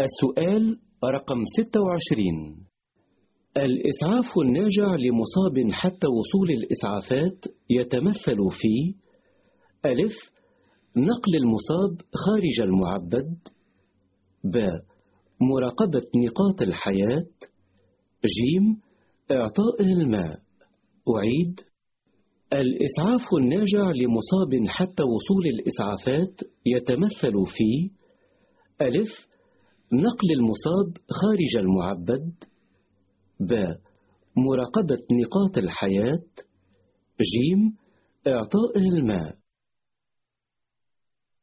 السؤال رقم 26 الإسعاف الناجع لمصاب حتى وصول الإسعافات يتمثل في ألف نقل المصاب خارج المعبد ب مراقبة نقاط الحياة جيم إعطاء الماء. أعيد الإسعاف الناجع لمصاب حتى وصول الإسعافات يتمثل في ألف نقل المصاب خارج المعبد ب مراقبة نقاط الحياة جيم إعطاء الماء.